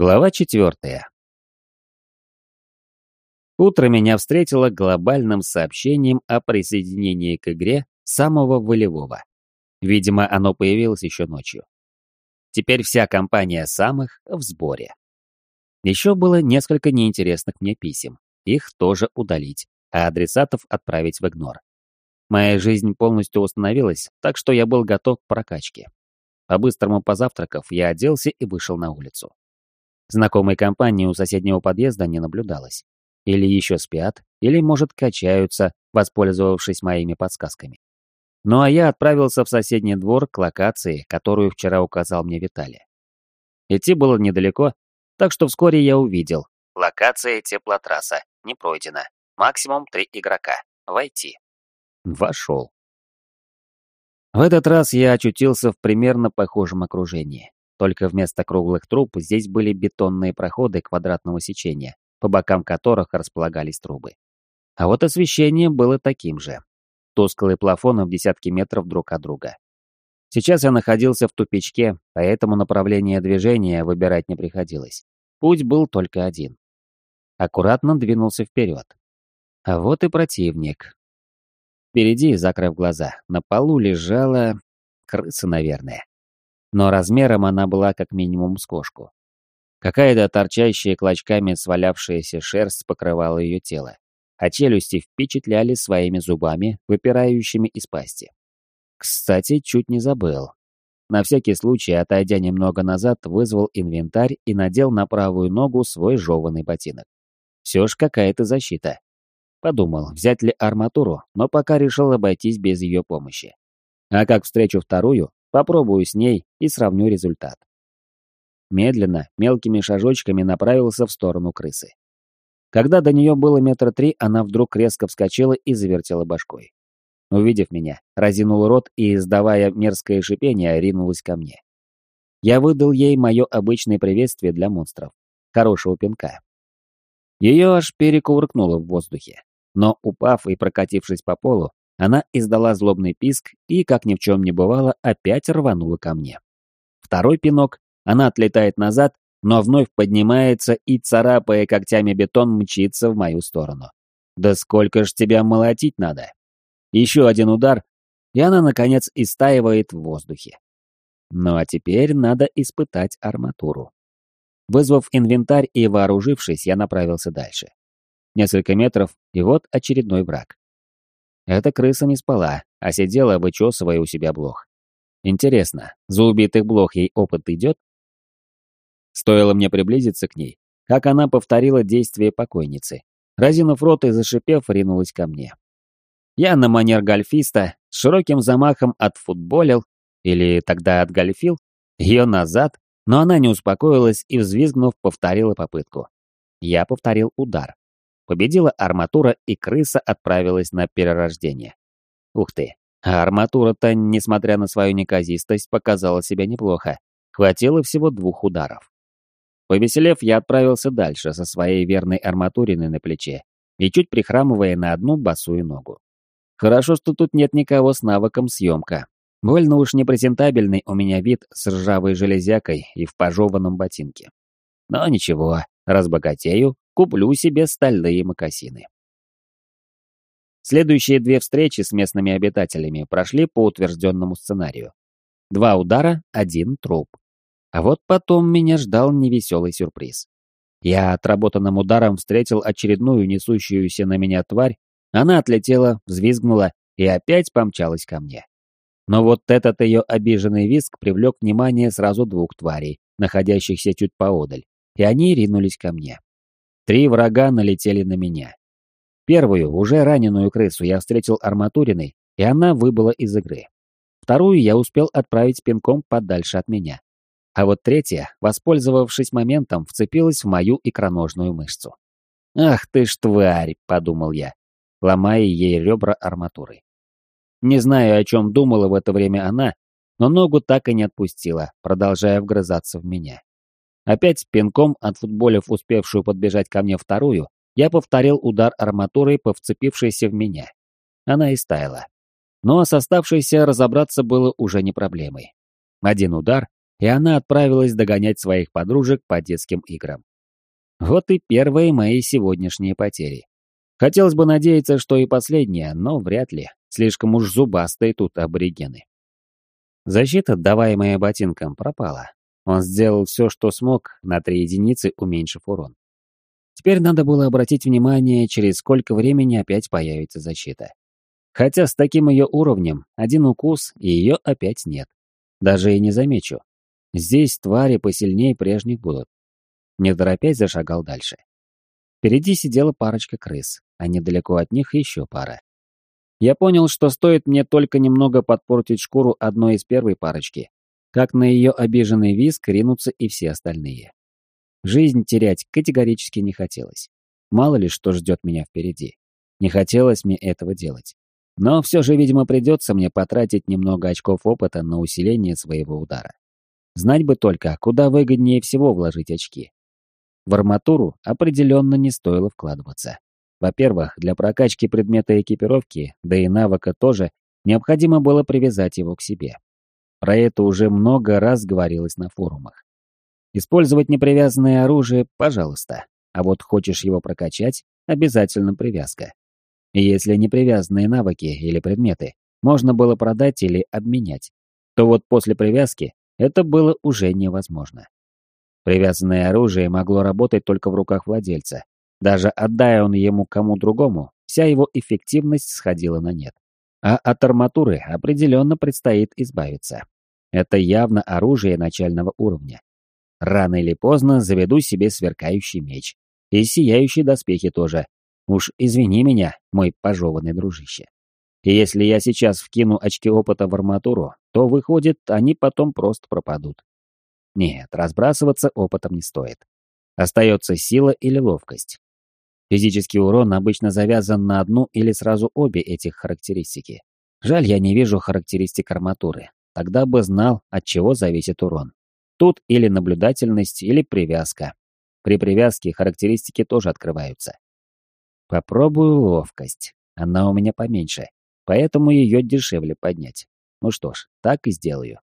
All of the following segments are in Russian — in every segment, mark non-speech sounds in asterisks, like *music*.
Глава четвертая. Утро меня встретило глобальным сообщением о присоединении к игре самого волевого. Видимо, оно появилось еще ночью. Теперь вся компания самых в сборе. Еще было несколько неинтересных мне писем. Их тоже удалить, а адресатов отправить в игнор. Моя жизнь полностью установилась, так что я был готов к прокачке. По-быстрому позавтракав, я оделся и вышел на улицу. Знакомой компании у соседнего подъезда не наблюдалось. Или еще спят, или, может, качаются, воспользовавшись моими подсказками. Ну а я отправился в соседний двор к локации, которую вчера указал мне Виталий. Идти было недалеко, так что вскоре я увидел. Локация теплотрасса. Не пройдена. Максимум три игрока. Войти. Вошел. В этот раз я очутился в примерно похожем окружении. Только вместо круглых труб здесь были бетонные проходы квадратного сечения, по бокам которых располагались трубы. А вот освещение было таким же. Тусклые плафоны в десятки метров друг от друга. Сейчас я находился в тупичке, поэтому направление движения выбирать не приходилось. Путь был только один. Аккуратно двинулся вперед. А вот и противник. Впереди, закрыв глаза, на полу лежала... крыса, наверное но размером она была как минимум с кошку. Какая-то торчащая клочками свалявшаяся шерсть покрывала ее тело, а челюсти впечатляли своими зубами, выпирающими из пасти. Кстати, чуть не забыл. На всякий случай, отойдя немного назад, вызвал инвентарь и надел на правую ногу свой жеванный ботинок. Все ж какая-то защита. Подумал, взять ли арматуру, но пока решил обойтись без ее помощи. А как встречу вторую, Попробую с ней и сравню результат. Медленно, мелкими шажочками направился в сторону крысы. Когда до нее было метра три, она вдруг резко вскочила и завертела башкой. Увидев меня, разинула рот и, издавая мерзкое шипение, ринулась ко мне. Я выдал ей мое обычное приветствие для монстров. Хорошего пинка. Ее аж перекувыркнуло в воздухе. Но, упав и прокатившись по полу, она издала злобный писк и, как ни в чем не бывало, опять рванула ко мне. Второй пинок, она отлетает назад, но вновь поднимается и, царапая когтями бетон, мчится в мою сторону. Да сколько ж тебя молотить надо? Еще один удар, и она, наконец, истаивает в воздухе. Ну а теперь надо испытать арматуру. Вызвав инвентарь и вооружившись, я направился дальше. Несколько метров, и вот очередной враг. Эта крыса не спала, а сидела, вычесывая у себя блох. Интересно, за убитых блох ей опыт идет? Стоило мне приблизиться к ней, как она повторила действие покойницы. Разинув рот и зашипев, ринулась ко мне. Я на манер гольфиста с широким замахом отфутболил, или тогда отгольфил, ее назад, но она не успокоилась и, взвизгнув, повторила попытку. Я повторил удар. Победила арматура, и крыса отправилась на перерождение. Ух ты, а арматура-то, несмотря на свою неказистость, показала себя неплохо. Хватило всего двух ударов. Повеселев, я отправился дальше со своей верной арматуриной на плече и чуть прихрамывая на одну босую ногу. Хорошо, что тут нет никого с навыком съемка. Больно уж непрезентабельный у меня вид с ржавой железякой и в пожеванном ботинке. Но ничего, разбогатею, куплю себе стальные мокасины. Следующие две встречи с местными обитателями прошли по утвержденному сценарию. Два удара, один труп. А вот потом меня ждал невеселый сюрприз. Я отработанным ударом встретил очередную несущуюся на меня тварь, она отлетела, взвизгнула и опять помчалась ко мне. Но вот этот ее обиженный визг привлек внимание сразу двух тварей, находящихся чуть поодаль, и они ринулись ко мне. Три врага налетели на меня. Первую, уже раненую крысу, я встретил арматуриной, и она выбыла из игры. Вторую я успел отправить пинком подальше от меня. А вот третья, воспользовавшись моментом, вцепилась в мою икроножную мышцу. «Ах ты ж тварь!» — подумал я, ломая ей ребра арматурой. Не знаю, о чем думала в это время она, но ногу так и не отпустила, продолжая вгрызаться в меня. Опять пинком, отфутболив успевшую подбежать ко мне вторую, я повторил удар арматурой по вцепившейся в меня. Она и стаяла. Но с оставшейся разобраться было уже не проблемой. Один удар, и она отправилась догонять своих подружек по детским играм. Вот и первые мои сегодняшние потери. Хотелось бы надеяться, что и последние, но вряд ли. Слишком уж зубастые тут аборигены. Защита, даваемая ботинком, пропала. Он сделал все, что смог, на три единицы уменьшив урон. Теперь надо было обратить внимание, через сколько времени опять появится защита. Хотя с таким ее уровнем, один укус, и ее опять нет. Даже и не замечу. Здесь твари посильнее прежних будут. Не торопясь зашагал дальше. Впереди сидела парочка крыс, а недалеко от них еще пара. Я понял, что стоит мне только немного подпортить шкуру одной из первой парочки, как на ее обиженный визг ринутся и все остальные. Жизнь терять категорически не хотелось. Мало ли что ждет меня впереди. Не хотелось мне этого делать. Но все же, видимо, придется мне потратить немного очков опыта на усиление своего удара. Знать бы только, куда выгоднее всего вложить очки. В арматуру определенно не стоило вкладываться. Во-первых, для прокачки предмета экипировки, да и навыка тоже, необходимо было привязать его к себе. Про это уже много раз говорилось на форумах. Использовать непривязанное оружие – пожалуйста. А вот хочешь его прокачать – обязательно привязка. И если непривязанные навыки или предметы можно было продать или обменять, то вот после привязки это было уже невозможно. Привязанное оружие могло работать только в руках владельца, даже отдая он ему кому другому, вся его эффективность сходила на нет. А от арматуры определенно предстоит избавиться. Это явно оружие начального уровня. Рано или поздно заведу себе сверкающий меч. И сияющие доспехи тоже. Уж извини меня, мой пожеванный дружище. И если я сейчас вкину очки опыта в арматуру, то выходит, они потом просто пропадут. Нет, разбрасываться опытом не стоит. Остается сила или ловкость. Физический урон обычно завязан на одну или сразу обе этих характеристики. Жаль, я не вижу характеристик арматуры. Тогда бы знал, от чего зависит урон. Тут или наблюдательность, или привязка. При привязке характеристики тоже открываются. Попробую ловкость. Она у меня поменьше, поэтому ее дешевле поднять. Ну что ж, так и сделаю.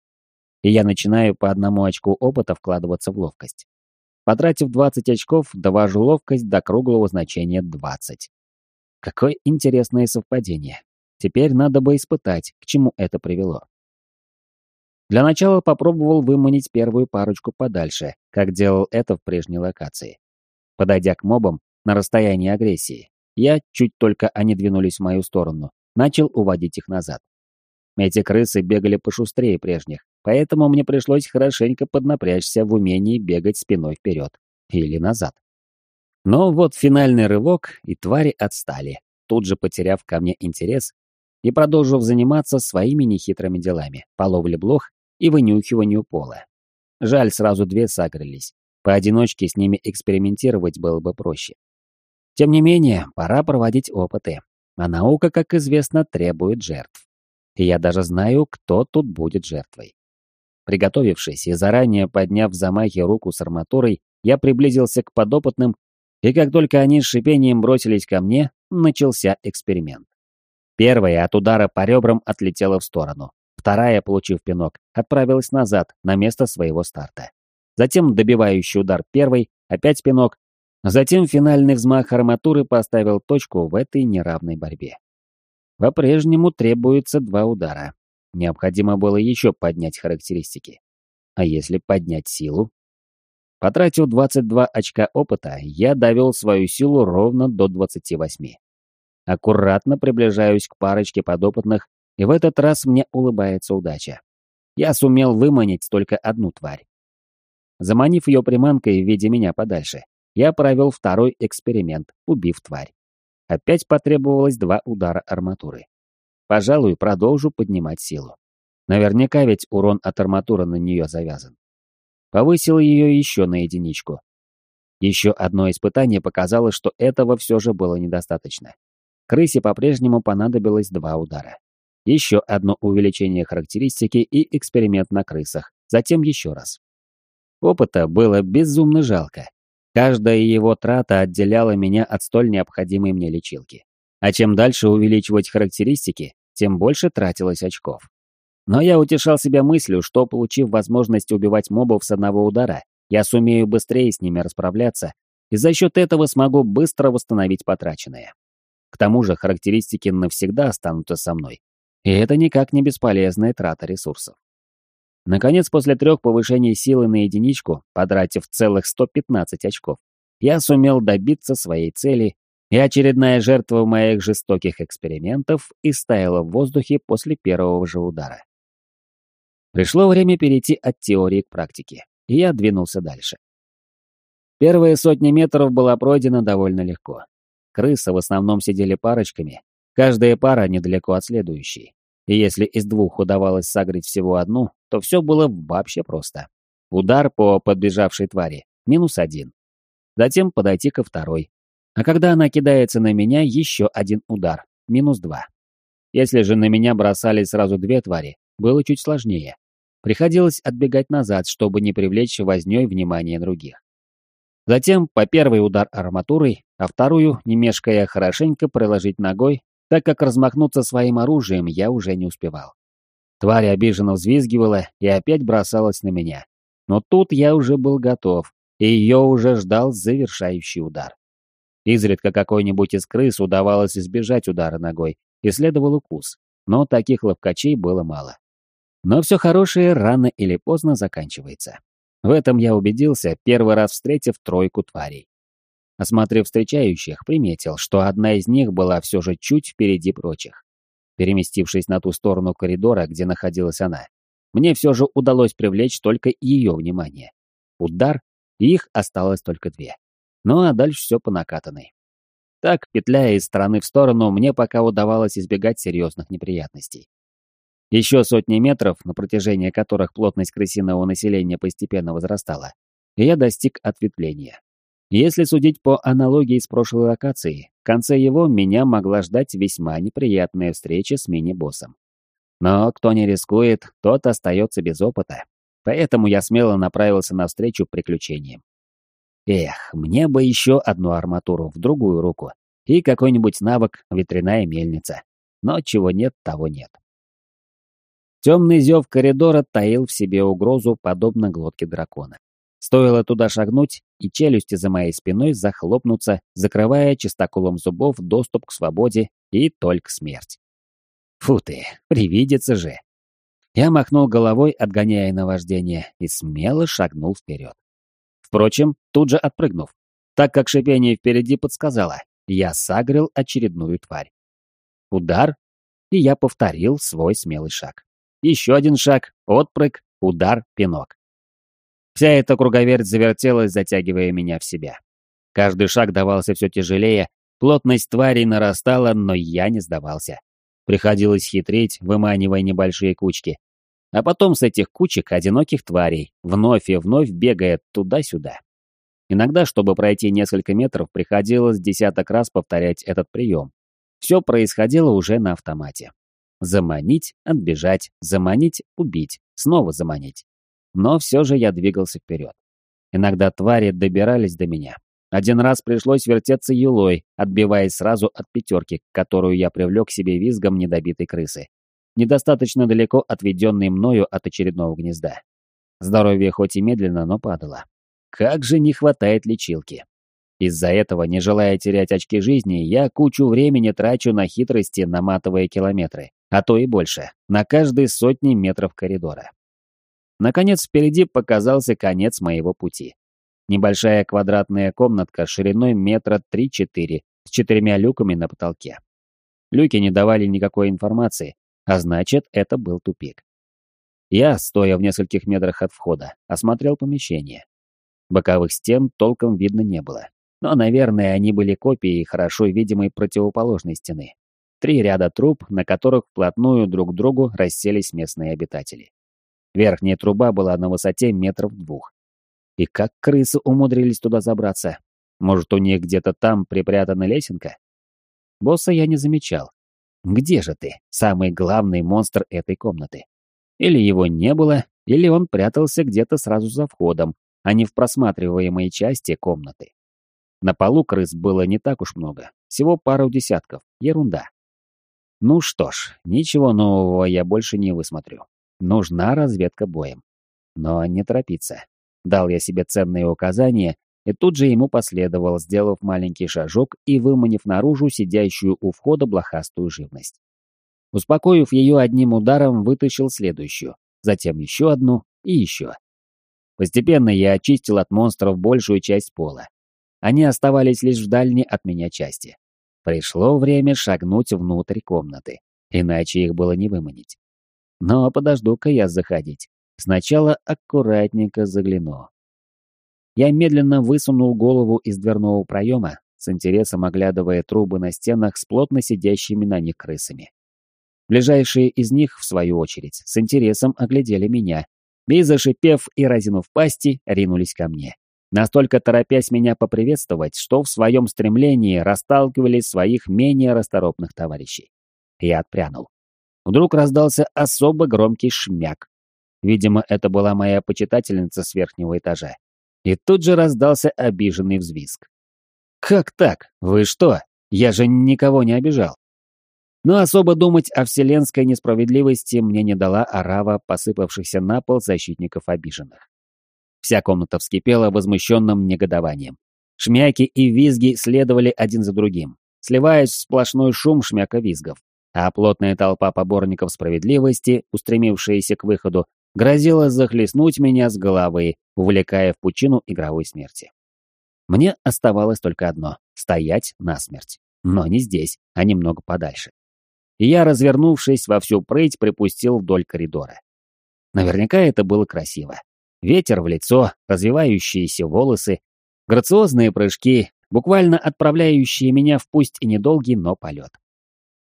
И я начинаю по одному очку опыта вкладываться в ловкость. Потратив 20 очков, довожу ловкость до круглого значения 20. Какое интересное совпадение. Теперь надо бы испытать, к чему это привело. Для начала попробовал выманить первую парочку подальше, как делал это в прежней локации. Подойдя к мобам на расстоянии агрессии, я, чуть только они двинулись в мою сторону, начал уводить их назад. Эти крысы бегали пошустрее прежних, поэтому мне пришлось хорошенько поднапрячься в умении бегать спиной вперед или назад. Но вот финальный рывок, и твари отстали, тут же потеряв ко мне интерес и продолжив заниматься своими нехитрыми делами по ловле блох и вынюхиванию пола. Жаль, сразу две сагрились. Поодиночке с ними экспериментировать было бы проще. Тем не менее, пора проводить опыты, а наука, как известно, требует жертв. И я даже знаю, кто тут будет жертвой. Приготовившись и заранее подняв в замахе руку с арматурой, я приблизился к подопытным, и как только они с шипением бросились ко мне, начался эксперимент. Первая от удара по ребрам отлетела в сторону. Вторая, получив пинок, отправилась назад, на место своего старта. Затем добивающий удар первой, опять пинок. Затем финальный взмах арматуры поставил точку в этой неравной борьбе. По-прежнему требуется два удара. Необходимо было еще поднять характеристики. А если поднять силу? Потратив 22 очка опыта, я довел свою силу ровно до 28. Аккуратно приближаюсь к парочке подопытных, и в этот раз мне улыбается удача. Я сумел выманить только одну тварь. Заманив ее приманкой в виде меня подальше, я провел второй эксперимент, убив тварь. Опять потребовалось два удара арматуры. Пожалуй, продолжу поднимать силу. Наверняка ведь урон от арматуры на нее завязан. Повысил ее еще на единичку. Еще одно испытание показало, что этого все же было недостаточно. Крысе по-прежнему понадобилось два удара. Еще одно увеличение характеристики и эксперимент на крысах. Затем еще раз. Опыта было безумно жалко. Каждая его трата отделяла меня от столь необходимой мне лечилки. А чем дальше увеличивать характеристики, тем больше тратилось очков. Но я утешал себя мыслью, что, получив возможность убивать мобов с одного удара, я сумею быстрее с ними расправляться, и за счет этого смогу быстро восстановить потраченное. К тому же характеристики навсегда останутся со мной, и это никак не бесполезная трата ресурсов. Наконец, после трех повышений силы на единичку, потратив целых 115 очков, я сумел добиться своей цели, и очередная жертва моих жестоких экспериментов истаяла в воздухе после первого же удара. Пришло время перейти от теории к практике, и я двинулся дальше. Первые сотни метров была пройдена довольно легко. Крысы в основном сидели парочками, каждая пара недалеко от следующей. И если из двух удавалось сагрить всего одну, то все было вообще просто. Удар по подбежавшей твари – минус один. Затем подойти ко второй. А когда она кидается на меня, еще один удар – минус два. Если же на меня бросались сразу две твари, было чуть сложнее. Приходилось отбегать назад, чтобы не привлечь вознёй внимание других. Затем по первый удар арматурой, а вторую, не мешкая, хорошенько приложить ногой, так как размахнуться своим оружием я уже не успевал. Тварь обиженно взвизгивала и опять бросалась на меня. Но тут я уже был готов, и ее уже ждал завершающий удар. Изредка какой-нибудь из крыс удавалось избежать удара ногой, и следовал укус, но таких ловкачей было мало. Но все хорошее рано или поздно заканчивается. В этом я убедился, первый раз встретив тройку тварей. Осмотрев встречающих, приметил, что одна из них была все же чуть впереди прочих. Переместившись на ту сторону коридора, где находилась она, мне все же удалось привлечь только ее внимание. Удар, и их осталось только две. Ну а дальше все по накатанной. Так, петляя из стороны в сторону, мне пока удавалось избегать серьезных неприятностей. Еще сотни метров, на протяжении которых плотность крысиного населения постепенно возрастала, и я достиг ответвления. Если судить по аналогии с прошлой локацией, в конце его меня могла ждать весьма неприятная встреча с мини-боссом. Но кто не рискует, тот остается без опыта, поэтому я смело направился навстречу приключениям. Эх, мне бы еще одну арматуру в другую руку и какой-нибудь навык ветряная мельница. Но чего нет, того нет. Темный зев коридора таил в себе угрозу, подобно глотке дракона. Стоило туда шагнуть, и челюсти за моей спиной захлопнутся, закрывая чистоколом зубов доступ к свободе и только смерть. Фу ты, привидится же. Я махнул головой, отгоняя наваждение, и смело шагнул вперед. Впрочем, тут же отпрыгнув, так как шипение впереди подсказало, я сагрил очередную тварь. Удар, и я повторил свой смелый шаг. Еще один шаг, отпрыг, удар, пинок. Вся эта круговерть завертелась, затягивая меня в себя. Каждый шаг давался все тяжелее, плотность тварей нарастала, но я не сдавался. Приходилось хитрить, выманивая небольшие кучки. А потом с этих кучек одиноких тварей, вновь и вновь бегая туда-сюда. Иногда, чтобы пройти несколько метров, приходилось десяток раз повторять этот прием. Все происходило уже на автомате. Заманить, отбежать, заманить, убить, снова заманить. Но все же я двигался вперед. Иногда твари добирались до меня. Один раз пришлось вертеться юлой, отбиваясь сразу от пятерки, которую я привлек к себе визгом недобитой крысы. Недостаточно далеко отведенной мною от очередного гнезда. Здоровье хоть и медленно, но падало. Как же не хватает лечилки. Из-за этого, не желая терять очки жизни, я кучу времени трачу на хитрости, наматывая километры а то и больше, на каждые сотни метров коридора. Наконец, впереди показался конец моего пути. Небольшая квадратная комнатка шириной метра 3-4 с четырьмя люками на потолке. Люки не давали никакой информации, а значит, это был тупик. Я, стоя в нескольких метрах от входа, осмотрел помещение. Боковых стен толком видно не было, но, наверное, они были копией хорошо видимой противоположной стены. Три ряда труб, на которых вплотную друг к другу расселись местные обитатели. Верхняя труба была на высоте метров двух. И как крысы умудрились туда забраться? Может, у них где-то там припрятана лесенка? Босса я не замечал. Где же ты, самый главный монстр этой комнаты? Или его не было, или он прятался где-то сразу за входом, а не в просматриваемой части комнаты. На полу крыс было не так уж много, всего пару десятков, ерунда. Ну что ж, ничего нового я больше не высмотрю. нужна разведка боем. Но не торопиться. Дал я себе ценные указания и тут же ему последовал, сделав маленький шажок и выманив наружу сидящую у входа блохастую живность. Успокоив ее одним ударом, вытащил следующую, затем еще одну и еще. Постепенно я очистил от монстров большую часть пола. Они оставались лишь в дальней от меня части. Пришло время шагнуть внутрь комнаты, иначе их было не выманить. Но подожду-ка я заходить. Сначала аккуратненько загляну. Я медленно высунул голову из дверного проема, с интересом оглядывая трубы на стенах с плотно сидящими на них крысами. Ближайшие из них, в свою очередь, с интересом оглядели меня и, зашипев и разинув пасти, ринулись ко мне. Настолько торопясь меня поприветствовать, что в своем стремлении расталкивали своих менее расторопных товарищей. Я отпрянул. Вдруг раздался особо громкий шмяк. Видимо, это была моя почитательница с верхнего этажа. И тут же раздался обиженный взвизг. «Как так? Вы что? Я же никого не обижал!» Но особо думать о вселенской несправедливости мне не дала орава посыпавшихся на пол защитников обиженных. Вся комната вскипела возмущенным негодованием. Шмяки и визги следовали один за другим, сливаясь в сплошной шум шмяка-визгов, а плотная толпа поборников справедливости, устремившаяся к выходу, грозила захлестнуть меня с головы, увлекая в пучину игровой смерти. Мне оставалось только одно — стоять насмерть. Но не здесь, а немного подальше и я, развернувшись во всю прыть, припустил вдоль коридора. Наверняка это было красиво. Ветер в лицо, развивающиеся волосы, грациозные прыжки, буквально отправляющие меня в пусть и недолгий, но полет.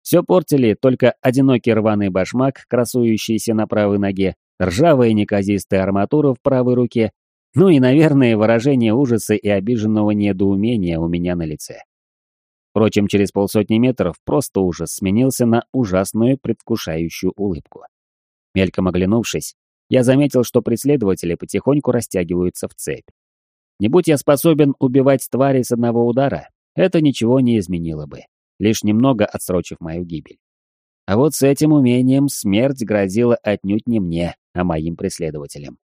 Все портили только одинокий рваный башмак, красующийся на правой ноге, ржавая неказистая арматура в правой руке, ну и, наверное, выражение ужаса и обиженного недоумения у меня на лице. Впрочем, через полсотни метров просто ужас сменился на ужасную предвкушающую улыбку. Мельком оглянувшись, я заметил, что преследователи потихоньку растягиваются в цепь. Не будь я способен убивать твари с одного удара, это ничего не изменило бы, лишь немного отсрочив мою гибель. А вот с этим умением смерть грозила отнюдь не мне, а моим преследователям.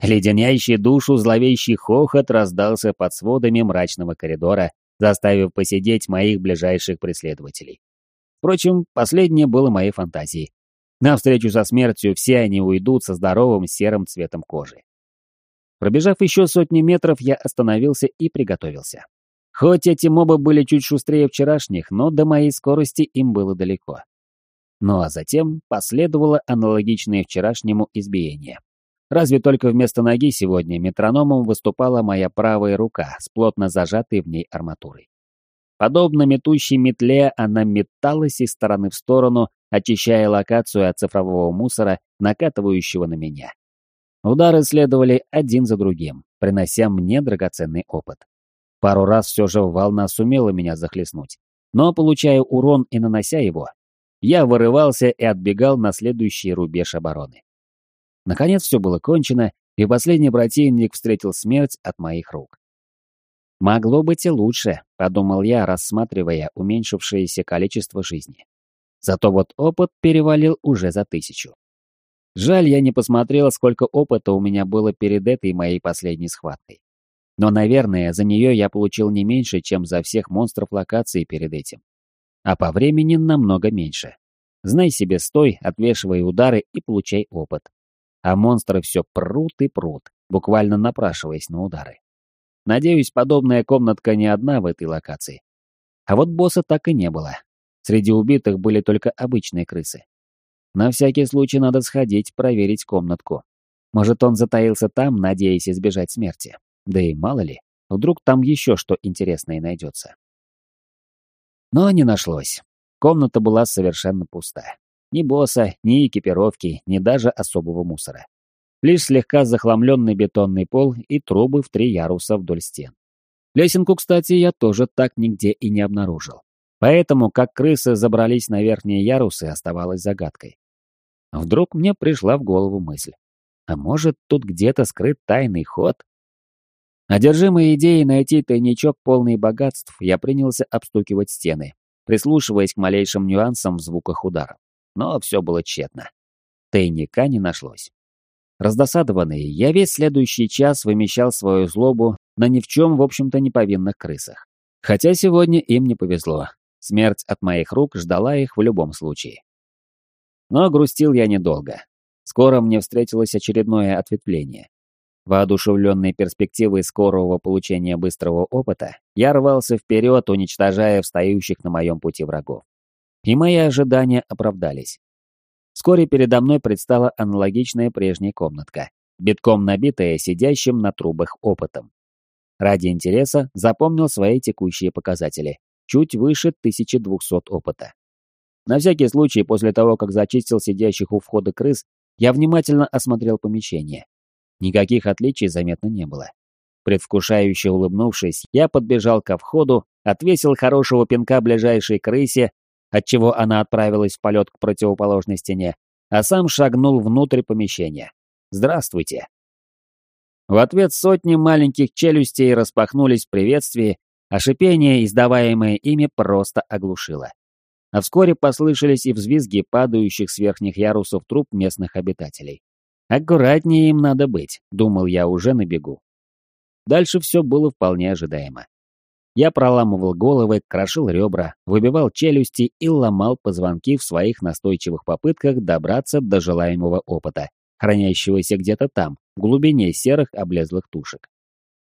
Леденящий душу зловещий хохот раздался под сводами мрачного коридора, заставив посидеть моих ближайших преследователей. Впрочем, последнее было моей фантазией. На встречу со смертью все они уйдут со здоровым серым цветом кожи. Пробежав еще сотни метров, я остановился и приготовился. Хоть эти мобы были чуть шустрее вчерашних, но до моей скорости им было далеко. Ну а затем последовало аналогичное вчерашнему избиение. Разве только вместо ноги сегодня метрономом выступала моя правая рука с плотно зажатой в ней арматурой. Подобно метущей метле, она металась из стороны в сторону, очищая локацию от цифрового мусора, накатывающего на меня. Удары следовали один за другим, принося мне драгоценный опыт. Пару раз все же волна сумела меня захлестнуть, но, получая урон и нанося его, я вырывался и отбегал на следующий рубеж обороны. Наконец все было кончено, и последний противник встретил смерть от моих рук. «Могло быть и лучше», — подумал я, рассматривая уменьшившееся количество жизни. Зато вот опыт перевалил уже за тысячу. Жаль, я не посмотрел, сколько опыта у меня было перед этой моей последней схваткой. Но, наверное, за нее я получил не меньше, чем за всех монстров локации перед этим. А по времени намного меньше. Знай себе, стой, отвешивай удары и получай опыт а монстры все прут и прут, буквально напрашиваясь на удары. Надеюсь, подобная комнатка не одна в этой локации. А вот босса так и не было. Среди убитых были только обычные крысы. На всякий случай надо сходить, проверить комнатку. Может, он затаился там, надеясь избежать смерти. Да и мало ли, вдруг там еще что интересное найдется. Но не нашлось. Комната была совершенно пустая. Ни босса, ни экипировки, ни даже особого мусора. Лишь слегка захламленный бетонный пол и трубы в три яруса вдоль стен. Лесенку, кстати, я тоже так нигде и не обнаружил. Поэтому, как крысы забрались на верхние ярусы, оставалось загадкой. Вдруг мне пришла в голову мысль. А может, тут где-то скрыт тайный ход? Одержимой идеей найти тайничок полный богатств, я принялся обстукивать стены, прислушиваясь к малейшим нюансам в звуках ударов но все было тщетно. тайника не нашлось. Раздосадованный, я весь следующий час вымещал свою злобу на ни в чем, в общем-то, не повинных крысах. Хотя сегодня им не повезло. Смерть от моих рук ждала их в любом случае. Но грустил я недолго. Скоро мне встретилось очередное ответвление. Воодушевленный перспективой скорого получения быстрого опыта, я рвался вперед, уничтожая встающих на моем пути врагов. И мои ожидания оправдались. Вскоре передо мной предстала аналогичная прежняя комнатка, битком набитая сидящим на трубах опытом. Ради интереса запомнил свои текущие показатели, чуть выше 1200 опыта. На всякий случай, после того, как зачистил сидящих у входа крыс, я внимательно осмотрел помещение. Никаких отличий заметно не было. Предвкушающе улыбнувшись, я подбежал ко входу, отвесил хорошего пинка ближайшей крысе отчего она отправилась в полет к противоположной стене, а сам шагнул внутрь помещения. «Здравствуйте!» В ответ сотни маленьких челюстей распахнулись в приветствии, а шипение, издаваемое ими, просто оглушило. А вскоре послышались и взвизги падающих с верхних ярусов труб местных обитателей. «Аккуратнее им надо быть», — думал я уже на бегу. Дальше все было вполне ожидаемо. Я проламывал головы, крошил ребра, выбивал челюсти и ломал позвонки в своих настойчивых попытках добраться до желаемого опыта, хранящегося где-то там, в глубине серых облезлых тушек.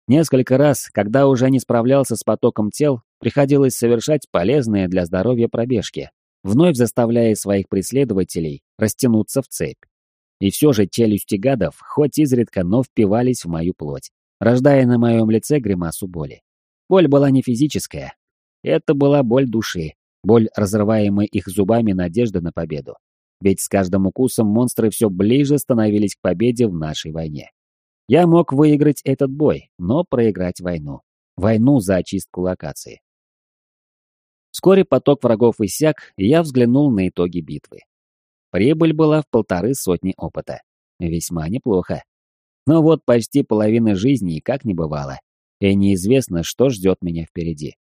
Несколько раз, когда уже не справлялся с потоком тел, приходилось совершать полезные для здоровья пробежки, вновь заставляя своих преследователей растянуться в цепь. И все же челюсти гадов, хоть изредка, но впивались в мою плоть, рождая на моем лице гримасу боли. Боль была не физическая. Это была боль души, боль, разрываемой их зубами надежды на победу. Ведь с каждым укусом монстры все ближе становились к победе в нашей войне. Я мог выиграть этот бой, но проиграть войну. Войну за очистку локации. Вскоре поток врагов иссяк, и я взглянул на итоги битвы. Прибыль была в полторы сотни опыта. Весьма неплохо. Но вот почти половины жизни как не бывало и неизвестно, что ждет меня впереди.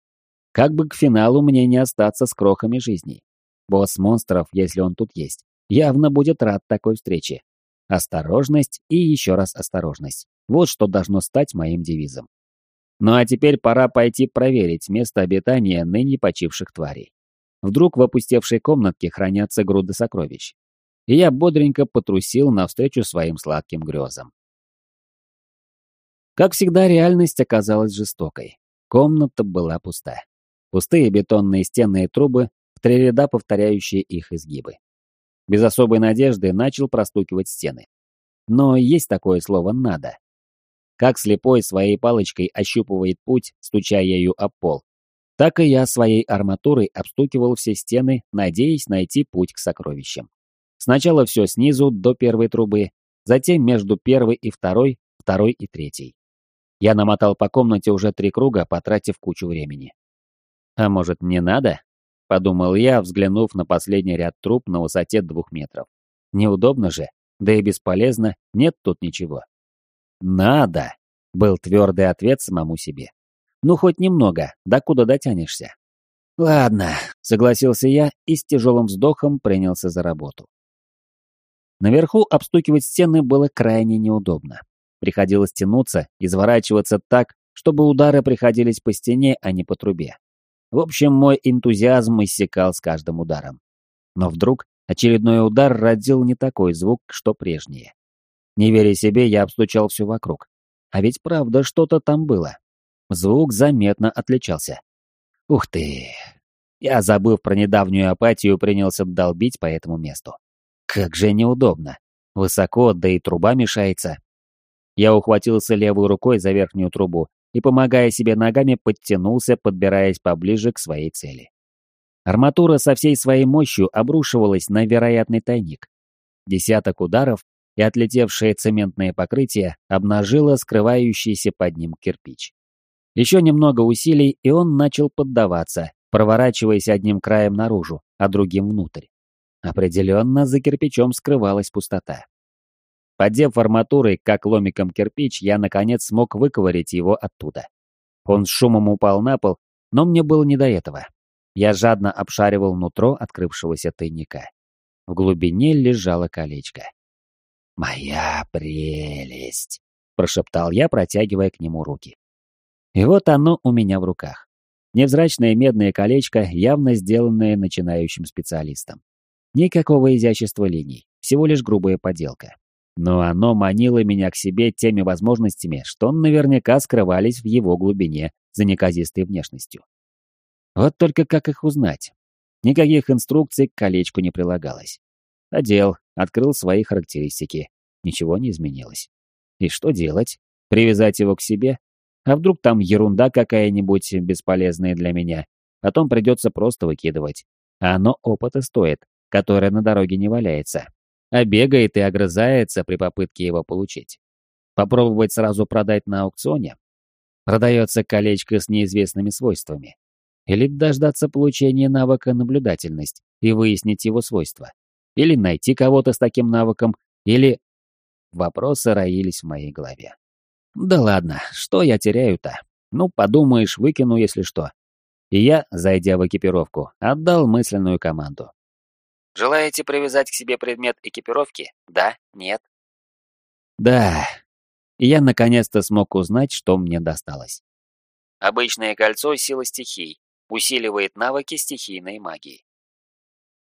Как бы к финалу мне не остаться с крохами жизней. Босс монстров, если он тут есть, явно будет рад такой встрече. Осторожность и еще раз осторожность. Вот что должно стать моим девизом. Ну а теперь пора пойти проверить место обитания ныне почивших тварей. Вдруг в опустевшей комнатке хранятся груды сокровищ. И я бодренько потрусил навстречу своим сладким грезам. Как всегда, реальность оказалась жестокой. Комната была пуста. Пустые бетонные стены и трубы, в три ряда повторяющие их изгибы. Без особой надежды начал простукивать стены. Но есть такое слово «надо». Как слепой своей палочкой ощупывает путь, стуча ею об пол, так и я своей арматурой обстукивал все стены, надеясь найти путь к сокровищам. Сначала все снизу до первой трубы, затем между первой и второй, второй и третьей. Я намотал по комнате уже три круга, потратив кучу времени. «А может, не надо?» — подумал я, взглянув на последний ряд труб на высоте двух метров. «Неудобно же, да и бесполезно, нет тут ничего». «Надо!» — был твердый ответ самому себе. «Ну, хоть немного, да куда дотянешься?» «Ладно», — согласился я и с тяжелым вздохом принялся за работу. Наверху обстукивать стены было крайне неудобно. Приходилось тянуться, изворачиваться так, чтобы удары приходились по стене, а не по трубе. В общем, мой энтузиазм иссякал с каждым ударом. Но вдруг очередной удар родил не такой звук, что прежние. Не веря себе, я обстучал все вокруг. А ведь правда что-то там было. Звук заметно отличался. Ух ты! Я, забыв про недавнюю апатию, принялся долбить по этому месту. Как же неудобно. Высоко, да и труба мешается. Я ухватился левой рукой за верхнюю трубу и, помогая себе ногами, подтянулся, подбираясь поближе к своей цели. Арматура со всей своей мощью обрушивалась на вероятный тайник. Десяток ударов и отлетевшее цементное покрытие обнажило скрывающийся под ним кирпич. Еще немного усилий, и он начал поддаваться, проворачиваясь одним краем наружу, а другим внутрь. Определенно, за кирпичом скрывалась пустота. Подев арматурой, как ломиком кирпич, я, наконец, смог выковырять его оттуда. Он с шумом упал на пол, но мне было не до этого. Я жадно обшаривал нутро открывшегося тайника. в глубине лежало колечко. «Моя прелесть!» — прошептал я, протягивая к нему руки. И вот оно у меня в руках. Невзрачное медное колечко, явно сделанное начинающим специалистом. Никакого изящества линий, всего лишь грубая поделка. Но оно манило меня к себе теми возможностями, что наверняка скрывались в его глубине за неказистой внешностью. Вот только как их узнать? Никаких инструкций к колечку не прилагалось. Одел, открыл свои характеристики. Ничего не изменилось. И что делать? Привязать его к себе? А вдруг там ерунда какая-нибудь бесполезная для меня? Потом придется просто выкидывать. А оно опыта стоит, которое на дороге не валяется. А бегает и огрызается при попытке его получить. Попробовать сразу продать на аукционе? Продается колечко с неизвестными свойствами. Или дождаться получения навыка наблюдательность и выяснить его свойства. Или найти кого-то с таким навыком, или... Вопросы роились в моей голове. Да ладно, что я теряю-то? Ну, подумаешь, выкину, если что. И я, зайдя в экипировку, отдал мысленную команду. Желаете привязать к себе предмет экипировки? Да? Нет? Да. И я наконец-то смог узнать, что мне досталось. Обычное кольцо силы стихий. Усиливает навыки стихийной магии.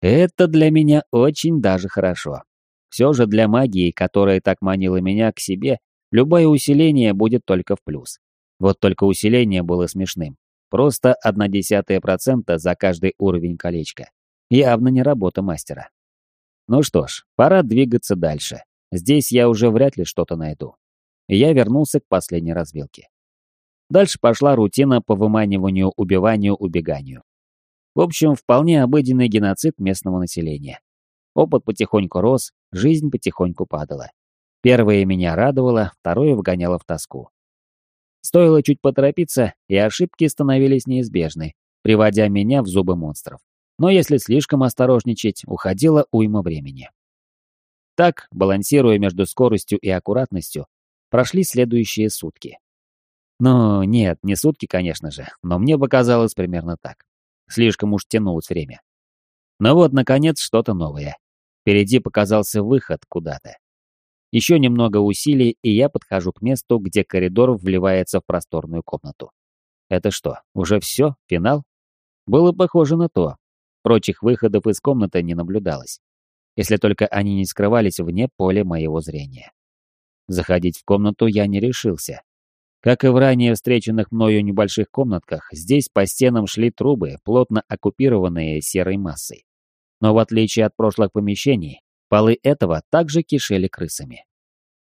Это для меня очень даже хорошо. Все же для магии, которая так манила меня к себе, любое усиление будет только в плюс. Вот только усиление было смешным. Просто процента за каждый уровень колечка. Явно не работа мастера. Ну что ж, пора двигаться дальше. Здесь я уже вряд ли что-то найду. Я вернулся к последней развилке. Дальше пошла рутина по выманиванию, убиванию, убеганию. В общем, вполне обыденный геноцид местного населения. Опыт потихоньку рос, жизнь потихоньку падала. Первое меня радовало, второе вгоняло в тоску. Стоило чуть поторопиться, и ошибки становились неизбежны, приводя меня в зубы монстров. Но если слишком осторожничать, уходило уйма времени. Так, балансируя между скоростью и аккуратностью, прошли следующие сутки. Ну, нет, не сутки, конечно же, но мне показалось примерно так. Слишком уж тянулось время. Но вот, наконец, что-то новое. Впереди показался выход куда-то. Еще немного усилий, и я подхожу к месту, где коридор вливается в просторную комнату. Это что, уже все? Финал? Было похоже на то. Прочих выходов из комнаты не наблюдалось. Если только они не скрывались вне поля моего зрения. Заходить в комнату я не решился. Как и в ранее встреченных мною небольших комнатках, здесь по стенам шли трубы, плотно оккупированные серой массой. Но в отличие от прошлых помещений, полы этого также кишели крысами.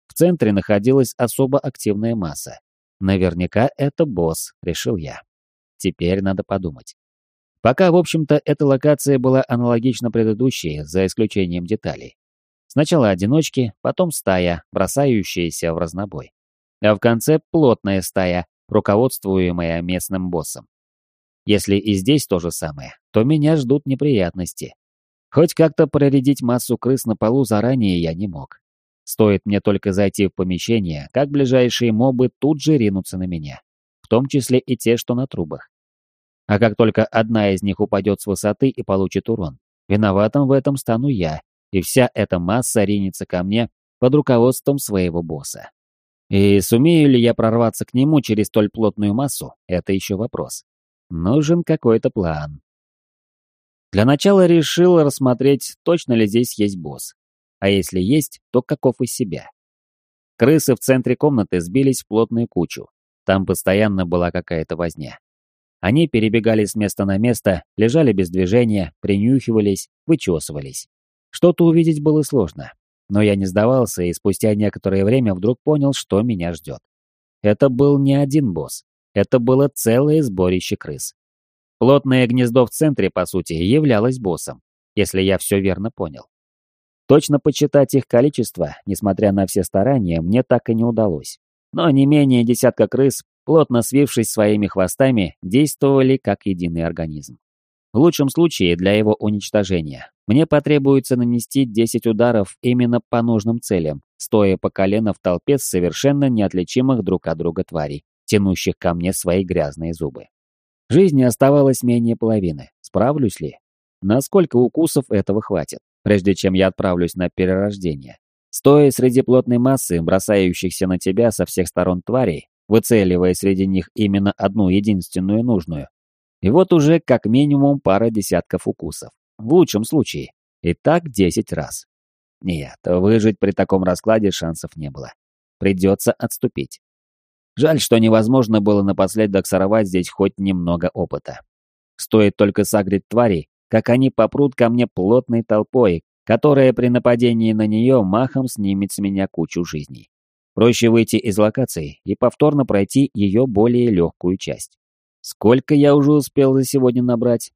В центре находилась особо активная масса. Наверняка это босс, решил я. Теперь надо подумать. Пока, в общем-то, эта локация была аналогична предыдущей, за исключением деталей. Сначала одиночки, потом стая, бросающаяся в разнобой а в конце плотная стая, руководствуемая местным боссом. Если и здесь то же самое, то меня ждут неприятности. Хоть как-то проредить массу крыс на полу заранее я не мог. Стоит мне только зайти в помещение, как ближайшие мобы тут же ринутся на меня. В том числе и те, что на трубах. А как только одна из них упадет с высоты и получит урон, виноватым в этом стану я, и вся эта масса ринется ко мне под руководством своего босса. И сумею ли я прорваться к нему через столь плотную массу, это еще вопрос. Нужен какой-то план. Для начала решил рассмотреть, точно ли здесь есть босс. А если есть, то каков из себя. Крысы в центре комнаты сбились в плотную кучу. Там постоянно была какая-то возня. Они перебегали с места на место, лежали без движения, принюхивались, вычесывались. Что-то увидеть было сложно, но я не сдавался и спустя некоторое время вдруг понял, что меня ждет. Это был не один босс. Это было целое сборище крыс. Плотное гнездо в центре, по сути, являлось боссом, если я все верно понял. Точно почитать их количество, несмотря на все старания, мне так и не удалось. Но не менее десятка крыс, плотно свившись своими хвостами, действовали как единый организм. В лучшем случае для его уничтожения мне потребуется нанести 10 ударов именно по нужным целям, стоя по колено в толпе совершенно неотличимых друг от друга тварей, тянущих ко мне свои грязные зубы. Жизни оставалось менее половины. Справлюсь ли? Насколько укусов этого хватит? прежде чем я отправлюсь на перерождение. Стоя среди плотной массы, бросающихся на тебя со всех сторон тварей, выцеливая среди них именно одну единственную нужную. И вот уже как минимум пара десятков укусов. В лучшем случае. И так десять раз. Нет, выжить при таком раскладе шансов не было. Придется отступить. Жаль, что невозможно было напоследок сорвать здесь хоть немного опыта. Стоит только сагрить тварей, как они попрут ко мне плотной толпой, которая при нападении на нее махом снимет с меня кучу жизней. Проще выйти из локации и повторно пройти ее более легкую часть. Сколько я уже успел за сегодня набрать?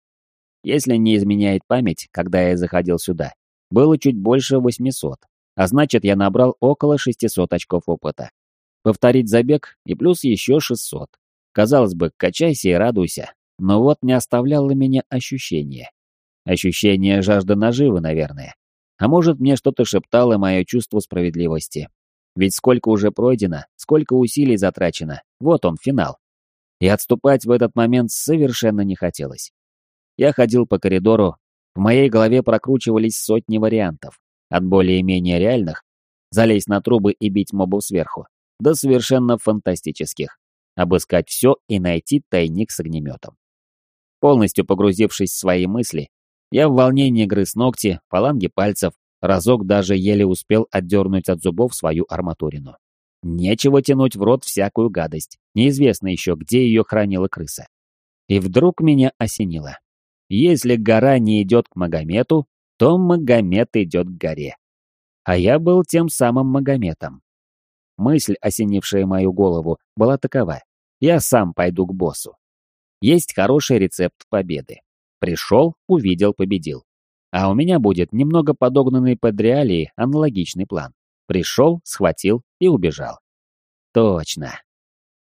Если не изменяет память, когда я заходил сюда, было чуть больше 800, а значит я набрал около 600 очков опыта. Повторить забег и плюс еще 600. Казалось бы, качайся и радуйся, но вот не оставляло меня ощущение. Ощущение жажды наживы, наверное. А может, мне что-то шептало мое чувство справедливости. Ведь сколько уже пройдено, сколько усилий затрачено, вот он, финал. И отступать в этот момент совершенно не хотелось. Я ходил по коридору, в моей голове прокручивались сотни вариантов, от более-менее реальных – залезть на трубы и бить мобов сверху, до совершенно фантастических – обыскать все и найти тайник с огнеметом. Полностью погрузившись в свои мысли, я в волнении грыз ногти, фаланги пальцев, разок даже еле успел отдернуть от зубов свою арматурину. Нечего тянуть в рот всякую гадость, неизвестно еще, где ее хранила крыса. И вдруг меня осенило. Если гора не идет к Магомету, то Магомет идет к горе. А я был тем самым Магометом. Мысль, осенившая мою голову, была такова. Я сам пойду к боссу. Есть хороший рецепт победы. Пришел, увидел, победил. А у меня будет немного подогнанный под реалии аналогичный план. Пришел, схватил и убежал. Точно.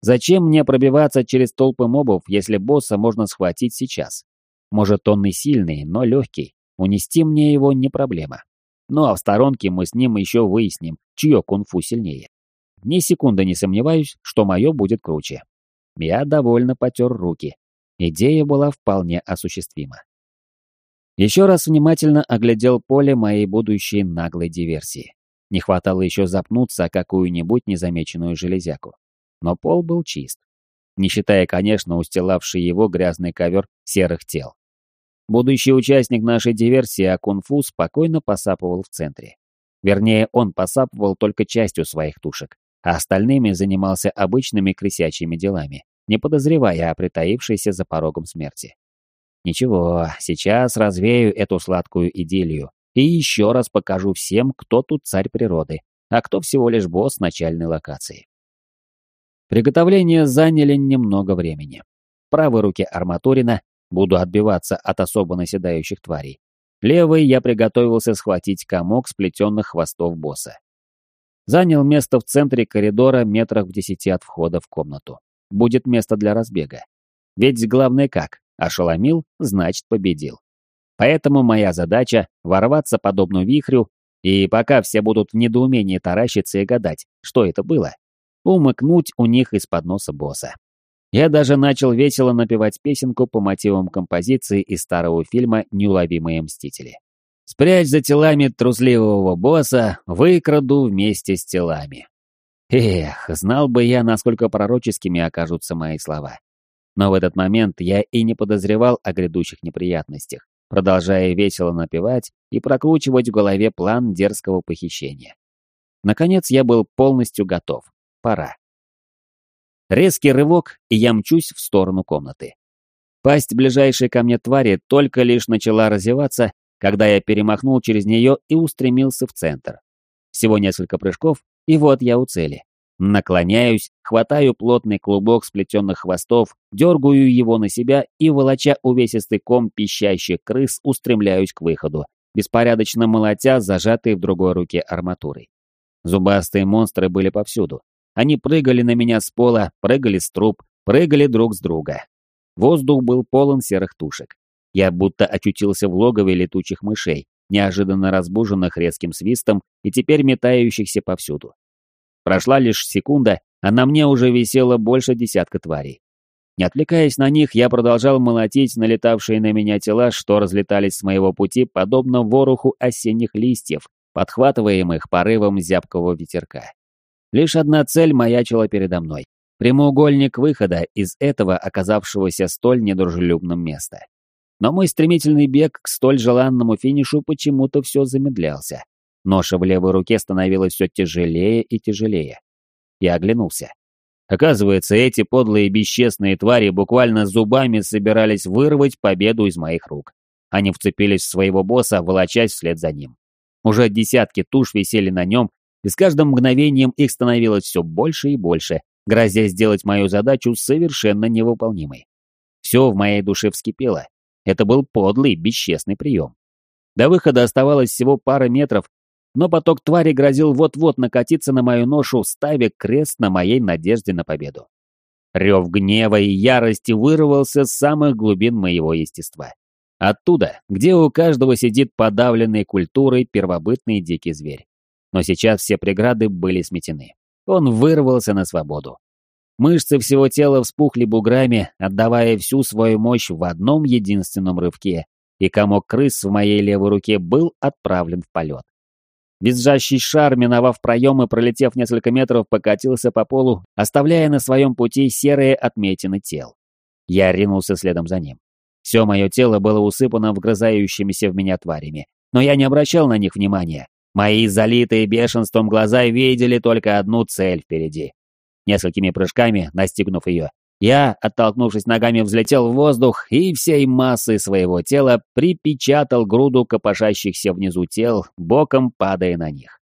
Зачем мне пробиваться через толпы мобов, если босса можно схватить сейчас? Может, он и сильный, но легкий. Унести мне его не проблема. Ну а в сторонке мы с ним еще выясним, чье кунг-фу сильнее. Ни секунды не сомневаюсь, что мое будет круче. Я довольно потер руки. Идея была вполне осуществима. Еще раз внимательно оглядел поле моей будущей наглой диверсии. Не хватало еще запнуться о какую-нибудь незамеченную железяку. Но пол был чист. Не считая, конечно, устилавший его грязный ковер серых тел. Будущий участник нашей диверсии Акунфу спокойно посапывал в центре. Вернее, он посапывал только частью своих тушек, а остальными занимался обычными крысячьими делами, не подозревая о притаившейся за порогом смерти. Ничего, сейчас развею эту сладкую идиллию и еще раз покажу всем, кто тут царь природы, а кто всего лишь босс начальной локации. Приготовления заняли немного времени. Правой руке арматурина буду отбиваться от особо наседающих тварей. Левой я приготовился схватить комок сплетенных хвостов босса. Занял место в центре коридора метрах в десяти от входа в комнату. Будет место для разбега. Ведь главное как? Ошеломил, значит победил. Поэтому моя задача — ворваться подобно вихрю, и пока все будут в недоумении таращиться и гадать, что это было, умыкнуть у них из-под носа босса. Я даже начал весело напевать песенку по мотивам композиции из старого фильма «Неуловимые мстители». «Спрячь за телами трусливого босса, выкраду вместе с телами». Эх, знал бы я, насколько пророческими окажутся мои слова. Но в этот момент я и не подозревал о грядущих неприятностях, продолжая весело напевать и прокручивать в голове план дерзкого похищения. Наконец я был полностью готов. Пора. Резкий рывок, и я мчусь в сторону комнаты. Пасть ближайшей ко мне твари только лишь начала разеваться, когда я перемахнул через нее и устремился в центр. Всего несколько прыжков, и вот я у цели. Наклоняюсь, хватаю плотный клубок сплетенных хвостов, дергаю его на себя и, волоча увесистый ком пищащих крыс, устремляюсь к выходу, беспорядочно молотя зажатой в другой руке арматурой. Зубастые монстры были повсюду. Они прыгали на меня с пола, прыгали с труб, прыгали друг с друга. Воздух был полон серых тушек. Я будто очутился в логове летучих мышей, неожиданно разбуженных резким свистом и теперь метающихся повсюду. Прошла лишь секунда, а на мне уже висело больше десятка тварей. Не отвлекаясь на них, я продолжал молотить налетавшие на меня тела, что разлетались с моего пути, подобно вороху осенних листьев, подхватываемых порывом зябкого ветерка. Лишь одна цель маячила передо мной. Прямоугольник выхода из этого оказавшегося столь недружелюбным места. Но мой стремительный бег к столь желанному финишу почему-то все замедлялся. Ноша в левой руке становилась все тяжелее и тяжелее. Я оглянулся. Оказывается, эти подлые бесчестные твари буквально зубами собирались вырвать победу из моих рук. Они вцепились в своего босса, волочась вслед за ним. Уже десятки туш висели на нем, и с каждым мгновением их становилось все больше и больше, грозя сделать мою задачу совершенно невыполнимой. Все в моей душе вскипело. Это был подлый, бесчестный прием. До выхода оставалось всего пара метров, но поток твари грозил вот-вот накатиться на мою ношу, ставя крест на моей надежде на победу. Рев гнева и ярости вырвался с самых глубин моего естества. Оттуда, где у каждого сидит подавленный культурой первобытный дикий зверь. Но сейчас все преграды были сметены. Он вырвался на свободу. Мышцы всего тела вспухли буграми, отдавая всю свою мощь в одном единственном рывке, и комок крыс в моей левой руке был отправлен в полет. Визжащий шар, миновав проем и пролетев несколько метров, покатился по полу, оставляя на своем пути серые отметины тел. Я ринулся следом за ним. Все мое тело было усыпано вгрызающимися в меня тварями, но я не обращал на них внимания. Мои залитые бешенством глаза видели только одну цель впереди. Несколькими прыжками, настигнув ее, я, оттолкнувшись ногами, взлетел в воздух и всей массой своего тела припечатал груду копошащихся внизу тел, боком падая на них.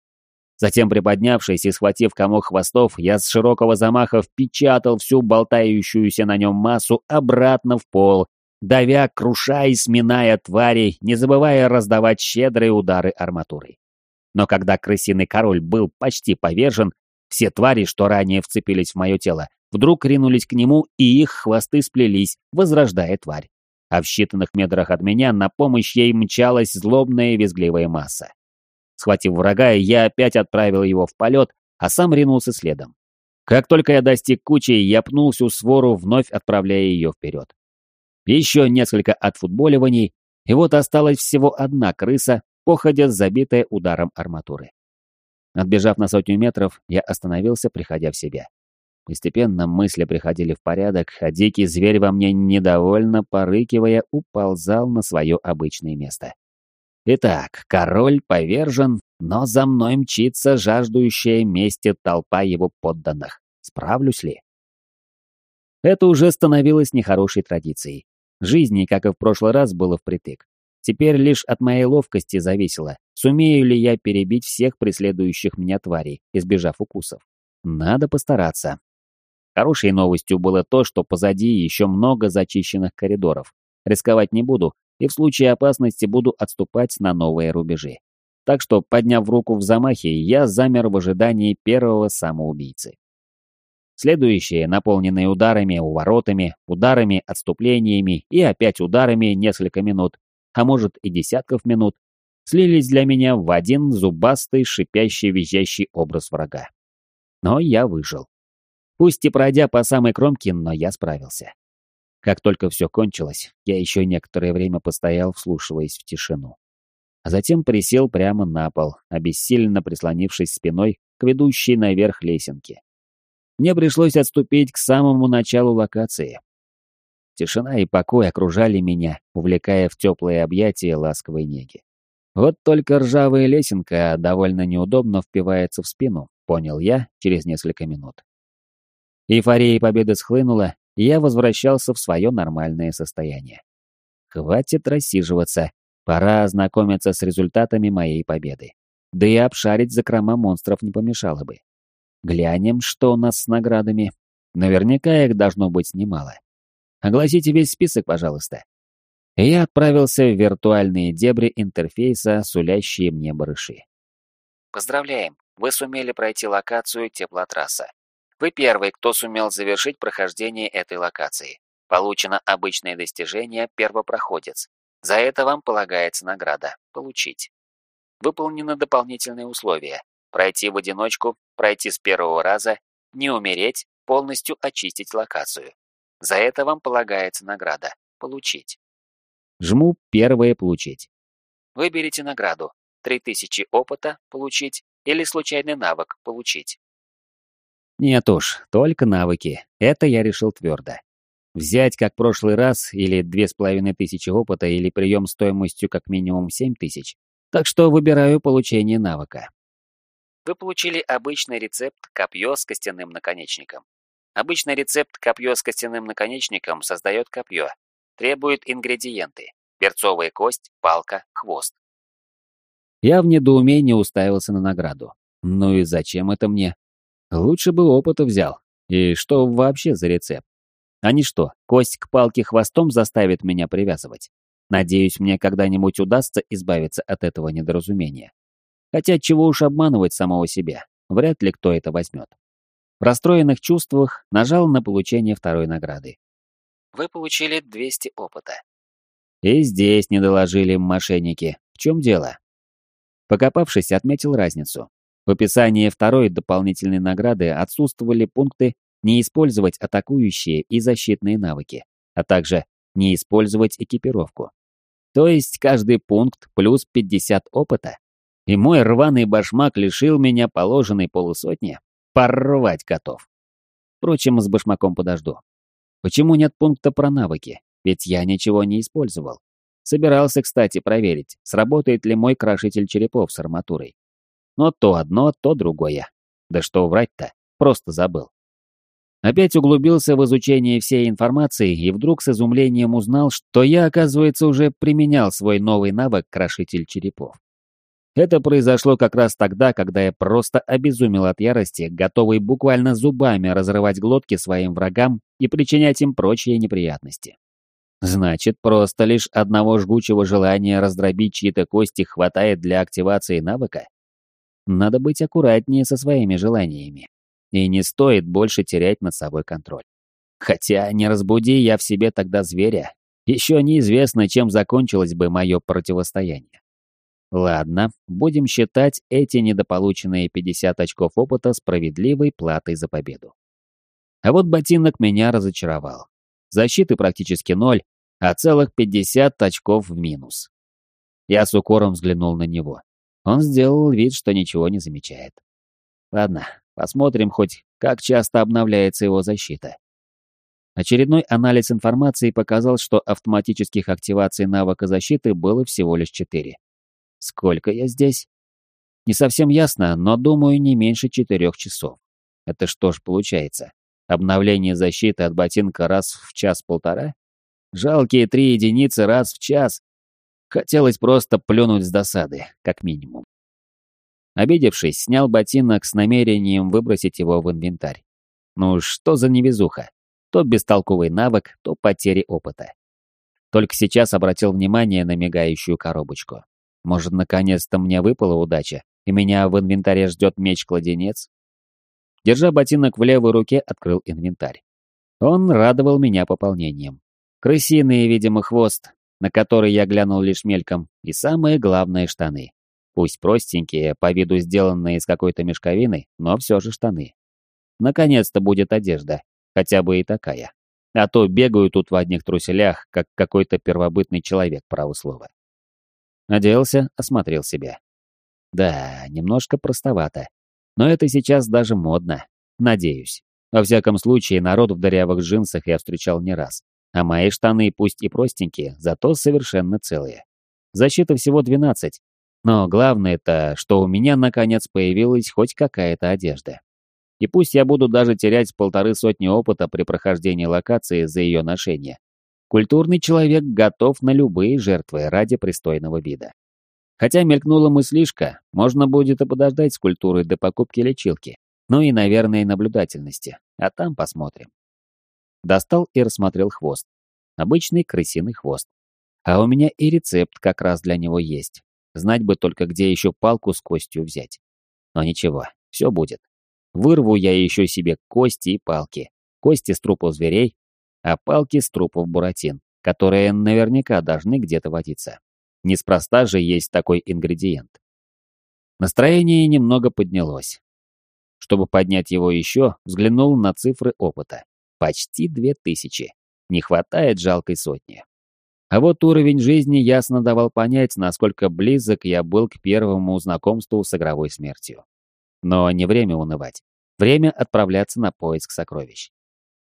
Затем, приподнявшись и схватив комок хвостов, я с широкого замаха впечатал всю болтающуюся на нем массу обратно в пол, давя, круша и сминая тварей, не забывая раздавать щедрые удары арматурой. Но когда крысиный король был почти повержен, все твари, что ранее вцепились в мое тело, вдруг ринулись к нему, и их хвосты сплелись, возрождая тварь. А в считанных метрах от меня на помощь ей мчалась злобная визгливая масса. Схватив врага, я опять отправил его в полет, а сам ринулся следом. Как только я достиг кучи, я пнул всю свору, вновь отправляя ее вперед. Еще несколько отфутболиваний, и вот осталась всего одна крыса, походя забитая ударом арматуры. Отбежав на сотню метров, я остановился, приходя в себя. Постепенно мысли приходили в порядок, а дикий зверь во мне, недовольно порыкивая, уползал на свое обычное место. Итак, король повержен, но за мной мчится жаждущая мести толпа его подданных. Справлюсь ли? Это уже становилось нехорошей традицией. Жизни, как и в прошлый раз, было впритык. Теперь лишь от моей ловкости зависело, сумею ли я перебить всех преследующих меня тварей, избежав укусов. Надо постараться. Хорошей новостью было то, что позади еще много зачищенных коридоров. Рисковать не буду, и в случае опасности буду отступать на новые рубежи. Так что, подняв руку в замахе, я замер в ожидании первого самоубийцы. Следующие, наполненные ударами, уворотами, ударами, отступлениями и опять ударами несколько минут, а может и десятков минут, слились для меня в один зубастый, шипящий, визжащий образ врага. Но я выжил. Пусть и пройдя по самой кромке, но я справился. Как только все кончилось, я еще некоторое время постоял, вслушиваясь в тишину. А затем присел прямо на пол, обессиленно прислонившись спиной к ведущей наверх лесенке. Мне пришлось отступить к самому началу локации. Тишина и покой окружали меня, увлекая в теплые объятия ласковой неги. Вот только ржавая лесенка довольно неудобно впивается в спину, понял я через несколько минут. Эйфория победы схлынула, и я возвращался в свое нормальное состояние. Хватит рассиживаться, пора ознакомиться с результатами моей победы. Да и обшарить закрома монстров не помешало бы. Глянем, что у нас с наградами. Наверняка их должно быть немало. Огласите весь список, пожалуйста. Я отправился в виртуальные дебри интерфейса, сулящие мне барыши. Поздравляем, вы сумели пройти локацию теплотрасса. Вы первый, кто сумел завершить прохождение этой локации. Получено обычное достижение «Первопроходец». За это вам полагается награда «Получить». Выполнены дополнительные условия. Пройти в одиночку, пройти с первого раза, не умереть, полностью очистить локацию. За это вам полагается награда. Получить. Жму «Первое получить». Выберите награду. 3000 опыта получить или случайный навык получить. Нет уж, только навыки. Это я решил твердо. Взять, как прошлый раз, или две с половиной тысячи опыта, или прием стоимостью как минимум семь тысяч. Так что выбираю получение навыка. Вы получили обычный рецепт копье с костяным наконечником. Обычный рецепт копье с костяным наконечником создает копье. Требует ингредиенты. Перцовая кость, палка, хвост. Я в недоумении уставился на награду. Ну и зачем это мне? Лучше бы опыта взял. И что вообще за рецепт? Они что, кость к палке хвостом заставит меня привязывать? Надеюсь, мне когда-нибудь удастся избавиться от этого недоразумения. Хотя чего уж обманывать самого себя, вряд ли кто это возьмет. В расстроенных чувствах нажал на получение второй награды. Вы получили 200 опыта. И здесь не доложили мошенники. В чем дело? Покопавшись, отметил разницу. В описании второй дополнительной награды отсутствовали пункты «не использовать атакующие и защитные навыки», а также «не использовать экипировку». То есть каждый пункт плюс 50 опыта. И мой рваный башмак лишил меня положенной полусотни. Порвать готов. Впрочем, с башмаком подожду. Почему нет пункта про навыки? Ведь я ничего не использовал. Собирался, кстати, проверить, сработает ли мой крошитель черепов с арматурой. Но то одно, то другое. Да что врать-то, просто забыл. Опять углубился в изучение всей информации и вдруг с изумлением узнал, что я, оказывается, уже применял свой новый навык «Крошитель черепов». Это произошло как раз тогда, когда я просто обезумел от ярости, готовый буквально зубами разрывать глотки своим врагам и причинять им прочие неприятности. Значит, просто лишь одного жгучего желания раздробить чьи-то кости хватает для активации навыка? Надо быть аккуратнее со своими желаниями. И не стоит больше терять над собой контроль. Хотя не разбуди я в себе тогда зверя, еще неизвестно, чем закончилось бы мое противостояние. Ладно, будем считать эти недополученные 50 очков опыта справедливой платой за победу. А вот ботинок меня разочаровал. Защиты практически ноль, а целых 50 очков в минус. Я с укором взглянул на него. Он сделал вид, что ничего не замечает. Ладно, посмотрим хоть, как часто обновляется его защита. Очередной анализ информации показал, что автоматических активаций навыка защиты было всего лишь 4. Сколько я здесь? Не совсем ясно, но думаю, не меньше четырех часов. Это что ж получается? Обновление защиты от ботинка раз в час-полтора? Жалкие три единицы раз в час. Хотелось просто плюнуть с досады, как минимум. Обидевшись, снял ботинок с намерением выбросить его в инвентарь. Ну что за невезуха? То бестолковый навык, то потери опыта. Только сейчас обратил внимание на мигающую коробочку. Может, наконец-то мне выпала удача, и меня в инвентаре ждет меч-кладенец? Держа ботинок в левой руке, открыл инвентарь. Он радовал меня пополнением. Крысиный, видимо, хвост, на который я глянул лишь мельком, и самое главное — штаны. Пусть простенькие, по виду сделанные из какой-то мешковины, но все же штаны. Наконец-то будет одежда, хотя бы и такая. А то бегаю тут в одних труселях, как какой-то первобытный человек, право слово. Оделся, осмотрел себя. Да, немножко простовато. Но это сейчас даже модно. Надеюсь. Во всяком случае, народ в дырявых джинсах я встречал не раз. А мои штаны пусть и простенькие, зато совершенно целые. Защита всего 12. Но главное-то, что у меня наконец появилась хоть какая-то одежда. И пусть я буду даже терять полторы сотни опыта при прохождении локации за ее ношение. Культурный человек готов на любые жертвы ради пристойного вида. Хотя мелькнула мыслишка, можно будет и подождать с культурой до покупки лечилки. Ну и, наверное, наблюдательности. А там посмотрим. Достал и рассмотрел хвост. Обычный крысиный хвост. А у меня и рецепт как раз для него есть. Знать бы только, где еще палку с костью взять. Но ничего, все будет. Вырву я еще себе кости и палки. Кости с трупов зверей, а палки с трупов буратин, которые наверняка должны где-то водиться. Неспроста же есть такой ингредиент. Настроение немного поднялось. Чтобы поднять его еще, взглянул на цифры опыта. Почти две тысячи. Не хватает жалкой сотни. А вот уровень жизни ясно давал понять, насколько близок я был к первому знакомству с игровой смертью. Но не время унывать. Время отправляться на поиск сокровищ.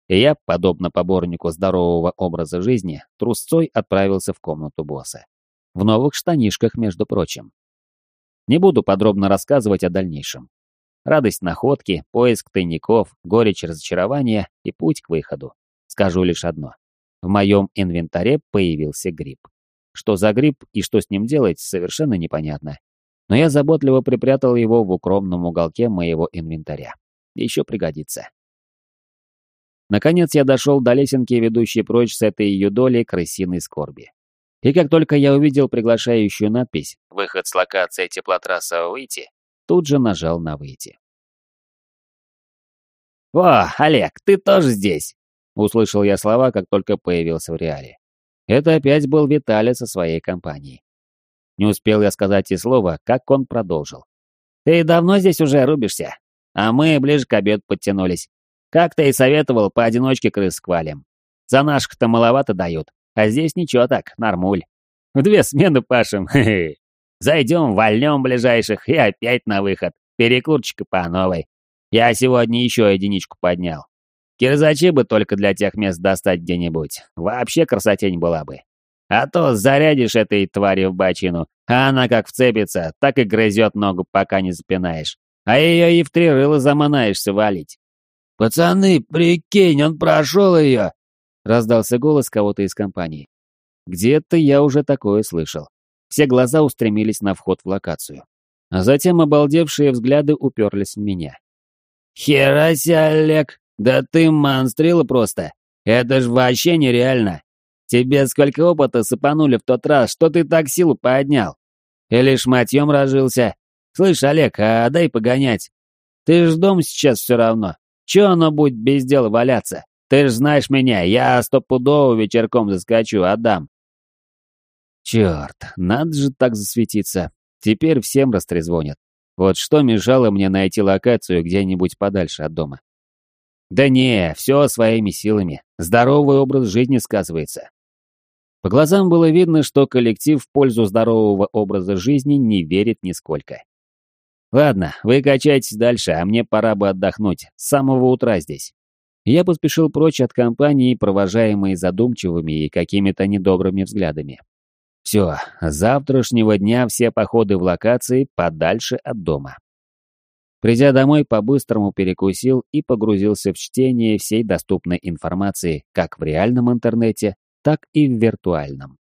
И я, подобно поборнику здорового образа жизни, трусцой отправился в комнату босса. В новых штанишках, между прочим. Не буду подробно рассказывать о дальнейшем. Радость находки, поиск тайников, горечь разочарования и путь к выходу. Скажу лишь одно. В моем инвентаре появился гриб. Что за гриб и что с ним делать, совершенно непонятно. Но я заботливо припрятал его в укромном уголке моего инвентаря. Еще пригодится. Наконец я дошел до лесенки, ведущей прочь с этой ее долей крысиной скорби. И как только я увидел приглашающую надпись «Выход с локации теплотрасса выйти», тут же нажал на «Выйти». «О, Олег, ты тоже здесь!» Услышал я слова, как только появился в реале. Это опять был Виталий со своей компанией. Не успел я сказать и слова, как он продолжил. «Ты давно здесь уже рубишься? А мы ближе к обеду подтянулись. Как ты и советовал, поодиночке крыс сквалим. За наших-то маловато дают. А здесь ничего так, нормуль. В две смены пашем, *laughs* хе-хе. Зайдем, вольнем ближайших и опять на выход. Перекурчика по новой. Я сегодня еще единичку поднял. Кирзачи бы только для тех мест достать где-нибудь. Вообще красотень была бы. А то зарядишь этой твари в бочину, а она как вцепится, так и грызет ногу, пока не запинаешь. А ее и в три рыла заманаешься валить. «Пацаны, прикинь, он прошел ее!» Раздался голос кого-то из компании. Где-то я уже такое слышал. Все глаза устремились на вход в локацию. А затем обалдевшие взгляды уперлись в меня. «Хераси, Олег! Да ты монстрила просто! Это ж вообще нереально! Тебе сколько опыта сыпанули в тот раз, что ты так силу поднял? Или шматьем разжился? Слышь, Олег, а дай погонять. Ты ж дом сейчас все равно. Че оно будет без дела валяться? Ты ж знаешь меня, я стопудово вечерком заскочу, отдам. Черт, надо же так засветиться. Теперь всем растрезвонят. Вот что мешало мне найти локацию где-нибудь подальше от дома. Да не, все своими силами. Здоровый образ жизни сказывается. По глазам было видно, что коллектив в пользу здорового образа жизни не верит нисколько. Ладно, вы качайтесь дальше, а мне пора бы отдохнуть. С самого утра здесь. Я поспешил прочь от компании, провожаемой задумчивыми и какими-то недобрыми взглядами. Все, с завтрашнего дня все походы в локации подальше от дома. Придя домой, по-быстрому перекусил и погрузился в чтение всей доступной информации как в реальном интернете, так и в виртуальном.